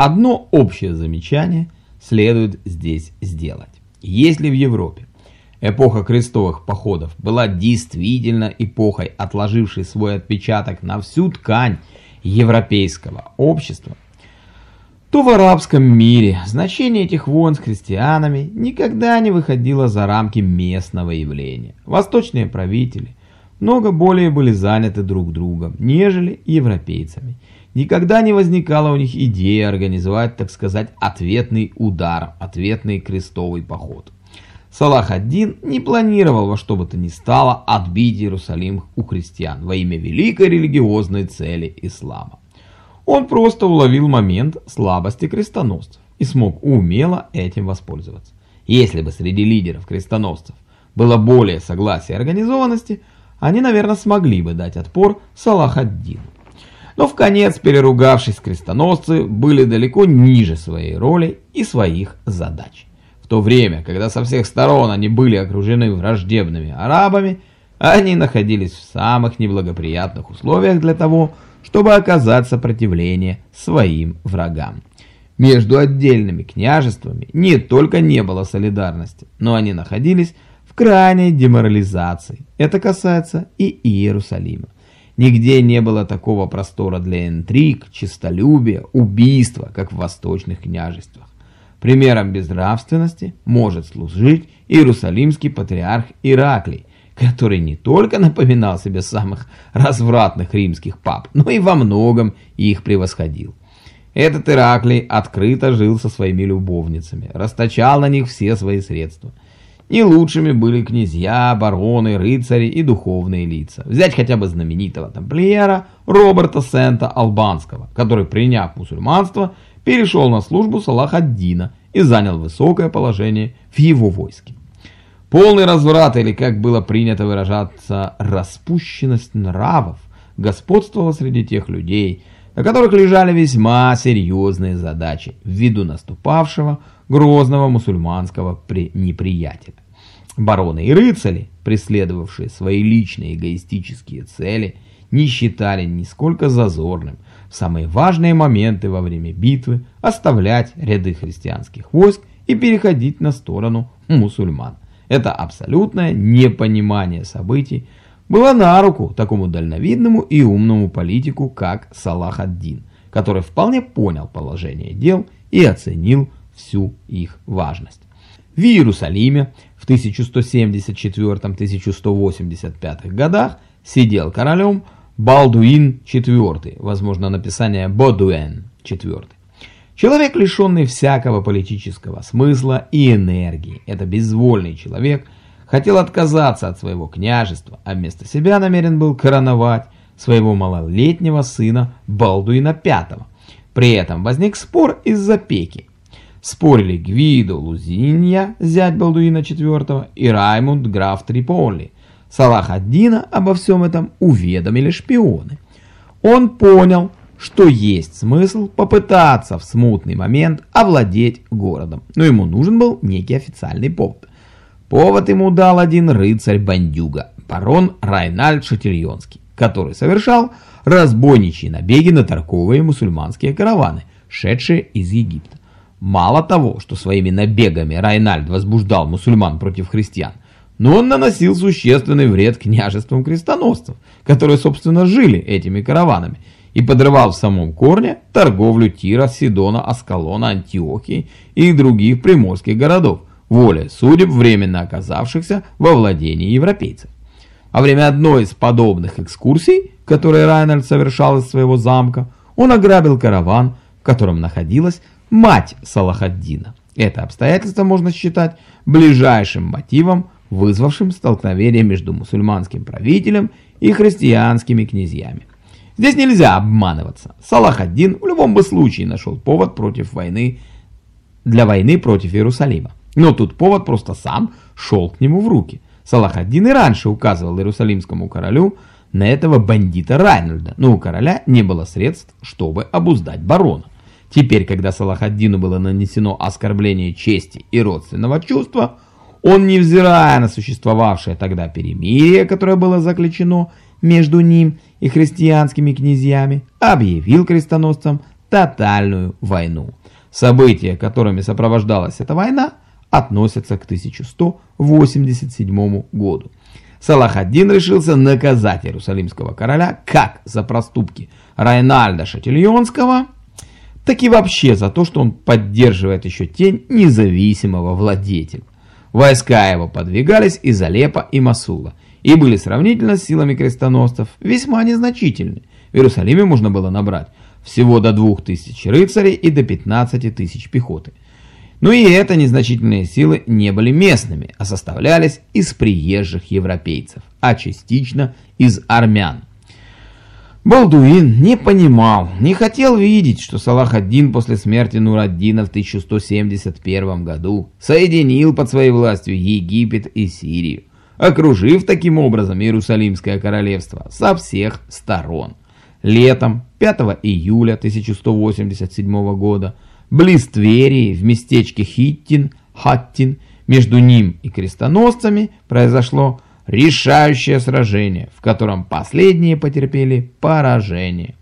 Одно общее замечание следует здесь сделать. Если в Европе эпоха крестовых походов была действительно эпохой, отложившей свой отпечаток на всю ткань европейского общества, то в арабском мире значение этих войн с христианами никогда не выходило за рамки местного явления. Восточные правители много более были заняты друг другом, нежели европейцами. Никогда не возникала у них идея организовать, так сказать, ответный удар, ответный крестовый поход. Салах ад-Дин не планировал во что бы то ни стало отбить Иерусалим у христиан во имя великой религиозной цели ислама. Он просто уловил момент слабости крестоносцев и смог умело этим воспользоваться. Если бы среди лидеров крестоносцев было более согласия и организованности, они, наверное, смогли бы дать отпор Салах ад-Дину. Но в конец, переругавшись, крестоносцы были далеко ниже своей роли и своих задач. В то время, когда со всех сторон они были окружены враждебными арабами, они находились в самых неблагоприятных условиях для того, чтобы оказать сопротивление своим врагам. Между отдельными княжествами не только не было солидарности, но они находились в крайней деморализации. Это касается и Иерусалима. Нигде не было такого простора для интриг, честолюбия, убийства, как в восточных княжествах. Примером безнравственности может служить Иерусалимский патриарх Ираклий, который не только напоминал себе самых развратных римских пап, но и во многом их превосходил. Этот Ираклий открыто жил со своими любовницами, расточал на них все свои средства. Не лучшими были князья, бароны, рыцари и духовные лица. Взять хотя бы знаменитого тамплиера Роберта Сента Албанского, который, приняв мусульманство, перешел на службу Салах ад-Дина и занял высокое положение в его войске. Полный разврат, или как было принято выражаться, распущенность нравов, господствовала среди тех людей, на которых лежали весьма серьезные задачи ввиду наступавшего грозного мусульманского неприятеля. Бароны и рыцари, преследовавшие свои личные эгоистические цели, не считали нисколько зазорным в самые важные моменты во время битвы оставлять ряды христианских войск и переходить на сторону мусульман. Это абсолютное непонимание событий было на руку такому дальновидному и умному политику, как Салах ад-Дин, который вполне понял положение дел и оценил всю их важность. В Иерусалиме в 1174-1185 годах сидел королем Балдуин IV, возможно написание Бодуэн IV. Человек, лишенный всякого политического смысла и энергии, это безвольный человек, хотел отказаться от своего княжества, а вместо себя намерен был короновать своего малолетнего сына Балдуина V. При этом возник спор из-за пеки. Спорили Гвидо Лузинья, зять Балдуина IV, и Раймунд, граф Триполи. Салах ад-Дина обо всем этом уведомили шпионы. Он понял, что есть смысл попытаться в смутный момент овладеть городом, но ему нужен был некий официальный повод. Повод ему дал один рыцарь-бандюга, барон Райнальд Шатильонский, который совершал разбойничьи набеги на торговые мусульманские караваны, шедшие из Египта. Мало того, что своими набегами Райнальд возбуждал мусульман против христиан, но он наносил существенный вред княжествам крестоносцев, которые, собственно, жили этими караванами – и подрывал в самом корне торговлю Тира, Сидона, Аскалона, Антиохии и других приморских городов, воле судеб, временно оказавшихся во владении европейцев. Во время одной из подобных экскурсий, которые Райнольд совершал из своего замка, он ограбил караван, в котором находилась мать Салахаддина. Это обстоятельство можно считать ближайшим мотивом, вызвавшим столкновение между мусульманским правителем и христианскими князьями. Здесь нельзя обманываться. Салах один в любом бы случае нашел повод против войны, для войны против Иерусалима. Но тут повод просто сам шел к нему в руки. Салах один и раньше указывал иерусалимскому королю на этого бандита Райнольда, но у короля не было средств, чтобы обуздать барона. Теперь, когда Салахаддину было нанесено оскорбление чести и родственного чувства, он, невзирая на существовавшее тогда перемирие, которое было заключено между ним и христианскими князьями, объявил крестоносцам тотальную войну. События, которыми сопровождалась эта война, относятся к 1187 году. Салах один решился наказать Иерусалимского короля как за проступки Райнальда Шатильонского, так и вообще за то, что он поддерживает еще тень независимого владетеля. Войска его подвигались из Алеппо и Масула и были сравнительно с силами крестоносцев весьма незначительны. В Иерусалиме можно было набрать всего до 2000 рыцарей и до 15 тысяч пехоты. Но и это незначительные силы не были местными, а составлялись из приезжих европейцев, а частично из армян. Балдуин не понимал, не хотел видеть, что Салах один после смерти Нураддина в 1171 году соединил под своей властью Египет и Сирию, окружив таким образом Иерусалимское королевство со всех сторон. Летом 5 июля 1187 года близ Твери в местечке Хиттин, Хаттин, между ним и крестоносцами произошло решающее сражение, в котором последние потерпели поражение.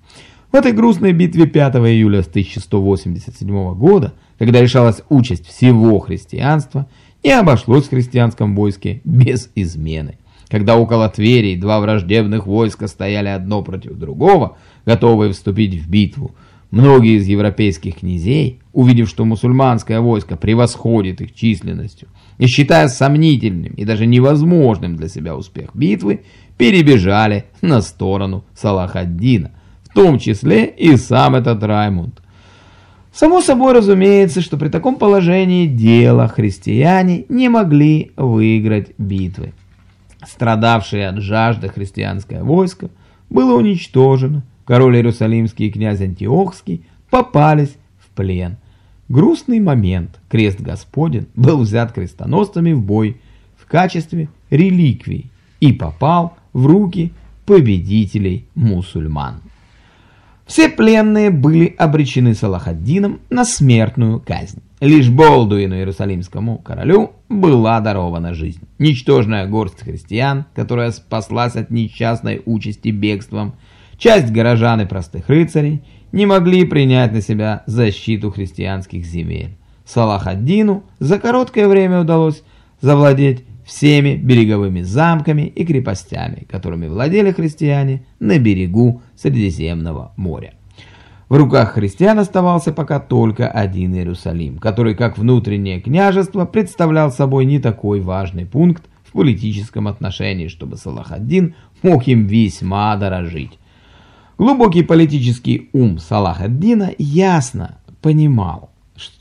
В этой грустной битве 5 июля 1187 года, когда решалась участь всего христианства, не обошлось в христианском войске без измены. Когда около Твери два враждебных войска стояли одно против другого, готовые вступить в битву, многие из европейских князей, увидев, что мусульманское войско превосходит их численностью, и считая сомнительным и даже невозможным для себя успех битвы, перебежали на сторону Салахаддина, в том числе и сам этот Раймунд. Само собой разумеется, что при таком положении дела христиане не могли выиграть битвы. Страдавшее от жажды христианское войско было уничтожено, король Иерусалимский и князь Антиохский попались в плен. Грустный момент. Крест Господен был взят крестоносцами в бой в качестве реликвий и попал в руки победителей мусульман. Все пленные были обречены Салахаддином на смертную казнь. Лишь Болдуину Иерусалимскому королю была дарована жизнь. Ничтожная горсть христиан, которая спаслась от несчастной участи бегством, часть горожан и простых рыцарей не могли принять на себя защиту христианских земель. Салахаддину за короткое время удалось завладеть всеми береговыми замками и крепостями, которыми владели христиане на берегу Средиземного моря. В руках христиан оставался пока только один Иерусалим, который как внутреннее княжество представлял собой не такой важный пункт в политическом отношении, чтобы Салахаддин мог им весьма дорожить. Глубокий политический ум Салахаддина ясно понимал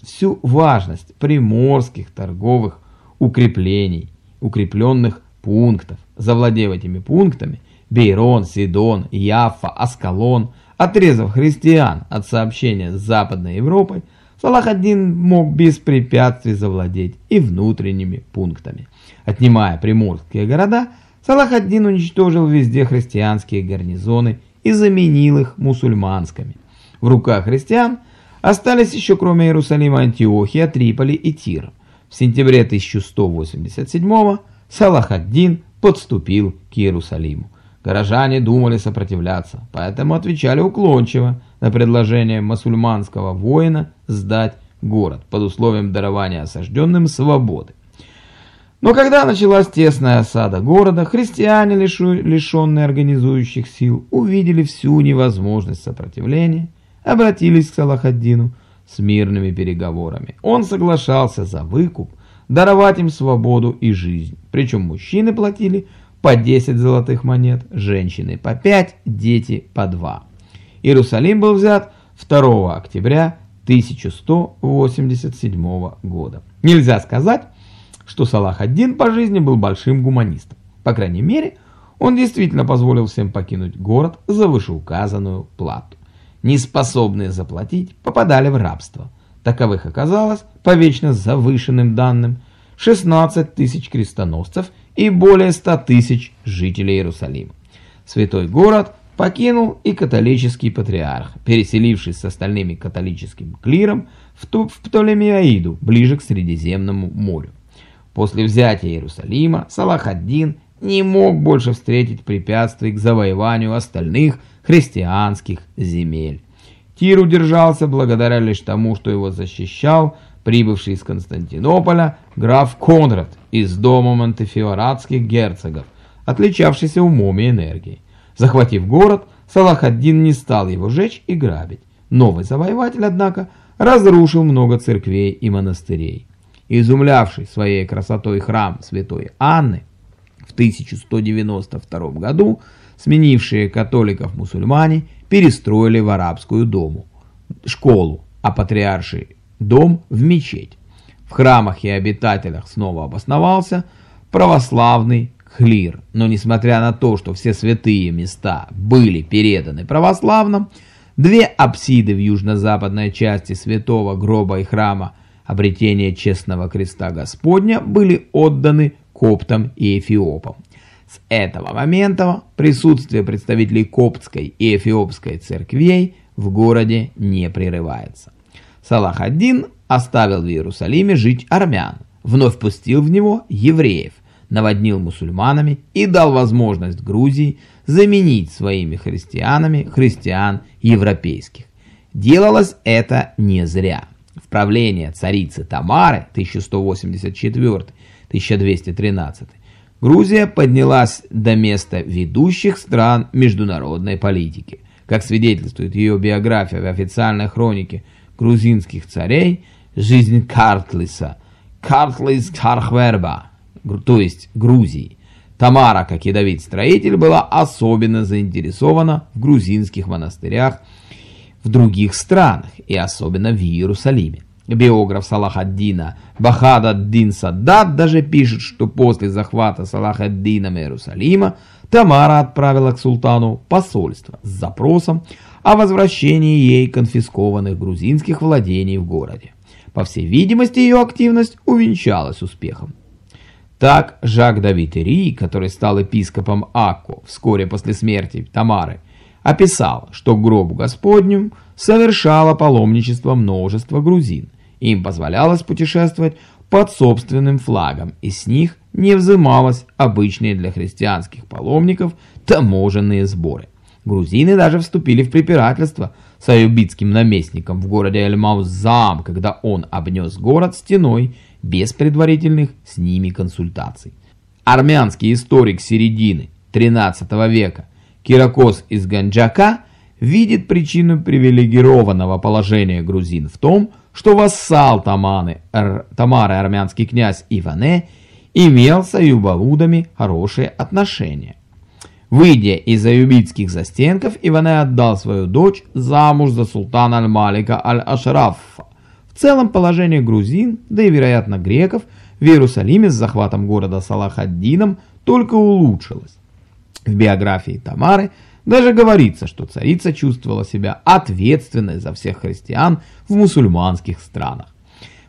всю важность приморских торговых укреплений, укрепленных пунктов. Завладев этими пунктами, Бейрон, Сидон, Яффа, Аскалон, отрезав христиан от сообщения с Западной Европой, Салах один мог без препятствий завладеть и внутренними пунктами. Отнимая приморские города, Салах один уничтожил везде христианские гарнизоны и заменил их мусульманскими. В руках христиан остались еще кроме Иерусалима Антиохия, Триполи и Тир. В сентябре 1187 Салах один подступил к Иерусалиму. Горожане думали сопротивляться, поэтому отвечали уклончиво на предложение мусульманского воина сдать город под условием дарования осажденным свободы. Но когда началась тесная осада города, христиане, лишенные организующих сил, увидели всю невозможность сопротивления, обратились к Салахаддину с мирными переговорами. Он соглашался за выкуп даровать им свободу и жизнь, причем мужчины платили по 10 золотых монет, женщины по 5, дети по 2. Иерусалим был взят 2 октября 1187 года. Нельзя сказать, что Салах один по жизни был большим гуманистом. По крайней мере, он действительно позволил всем покинуть город за вышеуказанную плату. Неспособные заплатить попадали в рабство. Таковых оказалось, по вечно завышенным данным, 16 тысяч крестоносцев и более 100 тысяч жителей Иерусалима. Святой город покинул и католический патриарх, переселившись с остальными католическим клиром в Птолемеаиду, ближе к Средиземному морю. После взятия Иерусалима Салах ад-Дин не мог больше встретить препятствий к завоеванию остальных христианских земель. Тир удержался благодаря лишь тому, что его защищал прибывший из Константинополя граф Конрад из дома монтефиоратских герцогов, отличавшийся умом и энергией. Захватив город, Салах ад-Дин не стал его жечь и грабить. Новый завоеватель, однако, разрушил много церквей и монастырей. Изумлявший своей красотой храм святой Анны в 1192 году, сменившие католиков мусульмане, перестроили в арабскую дому, школу, а патриарший дом в мечеть. В храмах и обитателях снова обосновался православный Хлир, но несмотря на то, что все святые места были переданы православным, две апсиды в южно-западной части святого гроба и храма обретения честного креста Господня были отданы коптам и эфиопам. С этого момента присутствие представителей коптской и эфиопской церквей в городе не прерывается. Салах ад-Дин оставил в Иерусалиме жить армян, вновь пустил в него евреев, наводнил мусульманами и дал возможность Грузии заменить своими христианами христиан европейских. Делалось это не зря. В правление царицы Тамары 1184-1213 Грузия поднялась до места ведущих стран международной политики. Как свидетельствует ее биография в официальной хронике грузинских царей, жизнь Картлиса, Картлис Кархверба, то есть Грузии. Тамара, как и Давид Строитель, была особенно заинтересована в грузинских монастырях в других странах и особенно в Иерусалиме. Биограф Салахаддина Бахад ад-Дин Саддат даже пишет, что после захвата Салахаддином Иерусалима Тамара отправила к султану посольство с запросом о возвращении ей конфискованных грузинских владений в городе. По всей видимости, ее активность увенчалась успехом. Так Жак Давид Ири, который стал епископом Акко вскоре после смерти Тамары, описал, что к гробу Господню совершало паломничество множество грузин. Им позволялось путешествовать под собственным флагом, и с них не взымалось обычные для христианских паломников таможенные сборы. Грузины даже вступили в препирательство с аюбитским наместником в городе Эль-Маузам, когда он обнес город стеной без предварительных с ними консультаций. Армянский историк середины XIII века Киракос из Ганджака видит причину привилегированного положения грузин в том, что вассал Таманы, р, Тамары армянский князь Иване имел с аюбавудами хорошие отношения. Выйдя из аюбитских застенков, Иване отдал свою дочь замуж за султана Аль-Малика Аль-Ашрафа. В целом положение грузин, да и вероятно греков, в Иерусалиме с захватом города Салахаддином только улучшилось. В биографии Тамары даже говорится, что царица чувствовала себя ответственной за всех христиан в мусульманских странах.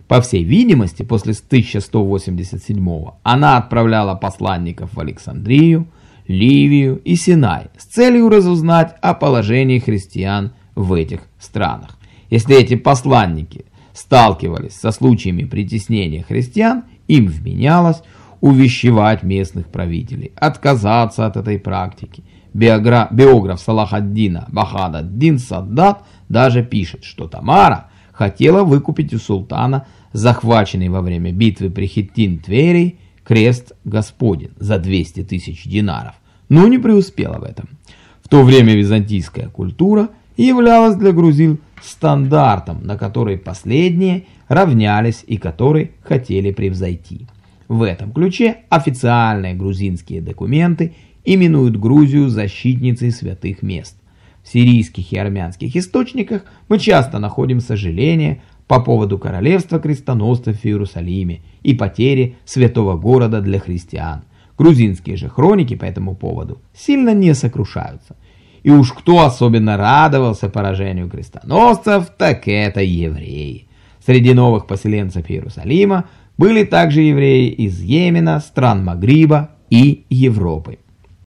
По всей видимости, после 1187 она отправляла посланников в Александрию, Ливию и Синай с целью разузнать о положении христиан в этих странах. Если эти посланники сталкивались со случаями притеснения христиан, им вменялось увещевать местных правителей, отказаться от этой практики. Биограф, биограф Салахаддина Бахада Дин Саддат даже пишет, что Тамара хотела выкупить у султана захваченный во время битвы при Хиттин-Тверей крест Господень за 200 тысяч динаров, но не преуспела в этом. В то время византийская культура являлась для грузин стандартом, на который последние равнялись и который хотели превзойти. В этом ключе официальные грузинские документы именуют Грузию защитницей святых мест. В сирийских и армянских источниках мы часто находим сожаление по поводу королевства крестоносцев в Иерусалиме и потери святого города для христиан. Грузинские же хроники по этому поводу сильно не сокрушаются. И уж кто особенно радовался поражению крестоносцев, так это евреи. Среди новых поселенцев Иерусалима были также евреи из Йемена, стран Магриба и Европы.